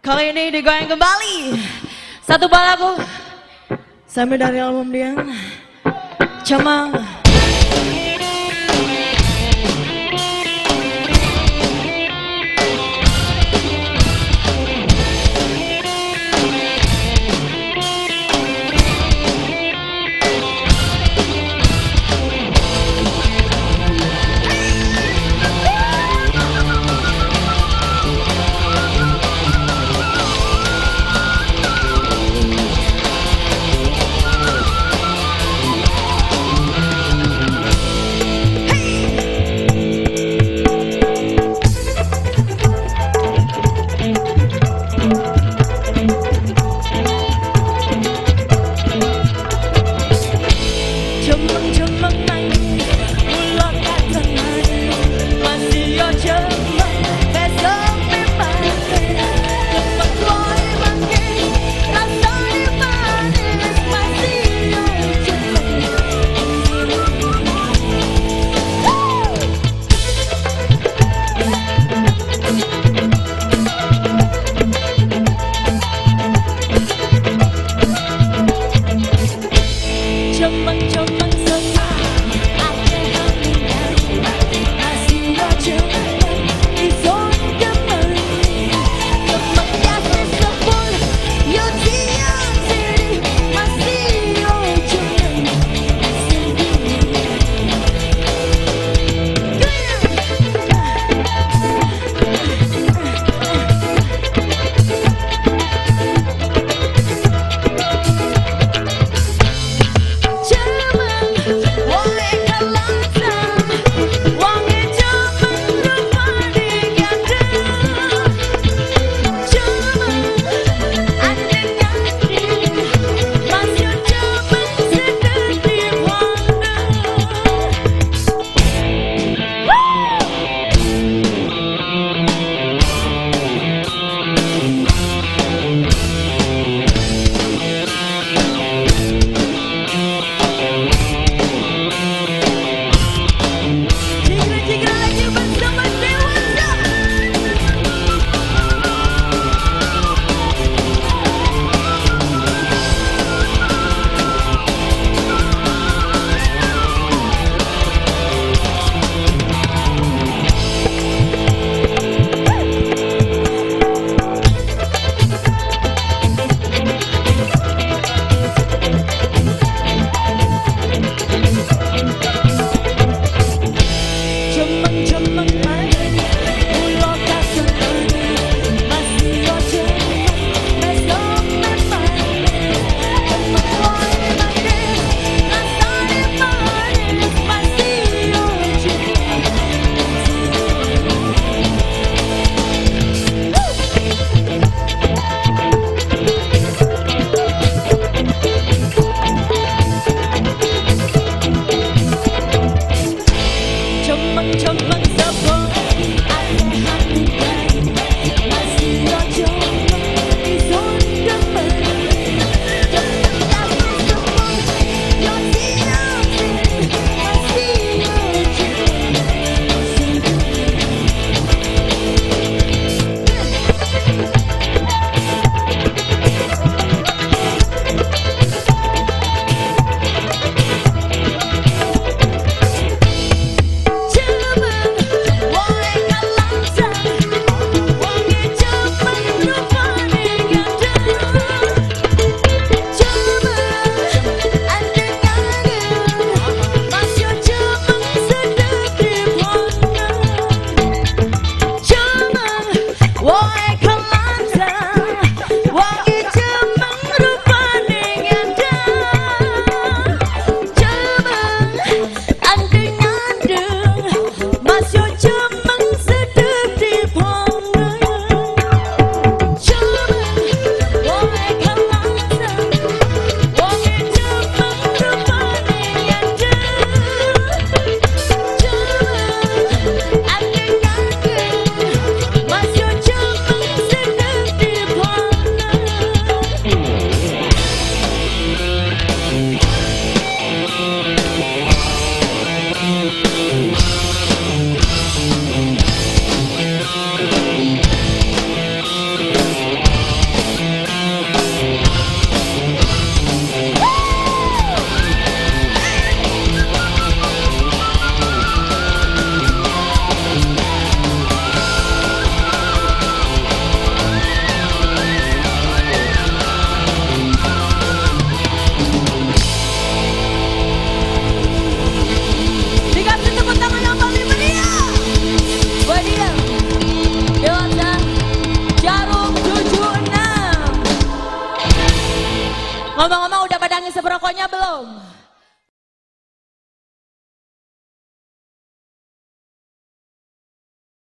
Kali ini digoyang kembali. Satu balaku. Sampai dari album dia. Cemang. Ngomong-ngomong udah pada ngisi rokoknya belum?